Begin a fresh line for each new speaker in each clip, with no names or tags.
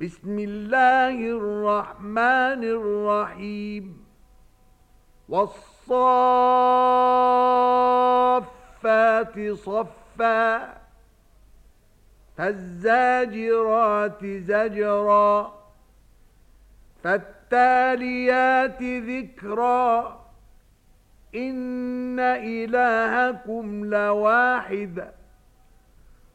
بسم الله الرحمن الرحيم والصفات صفا فالزاجرات زجرا فالتاليات ذكرا إن إلهكم لواحداً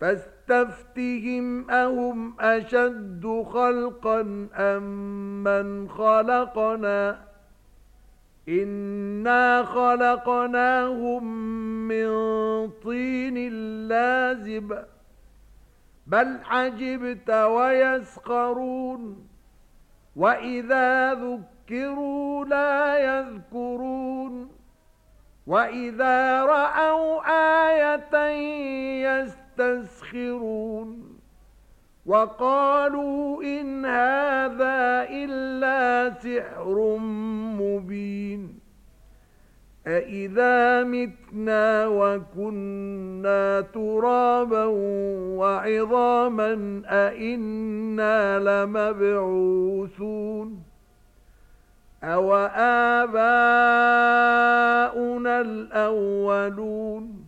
فاستفتهم أهم أشد خلقا أم من خلقنا؟ إنا خلقناهم من طين لازب. بل عجبت ويسخرون. وإذا ذكروا لا يذكرون. وَإِذَا رَأَوْا آيَةً يَسْتَسْخِرُونَ يستسخرون وقالوا إن هذا إلا سحر مبين أَإِذَا مِتْنَا وَكُنَّا تُرَابًا وَعِظَامًا أَإِنَّا لَمَبْعُوثُونَ أَوَآبَاؤُنَا الْأَوَّلُونَ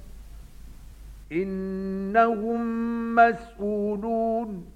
إنهم مسؤولون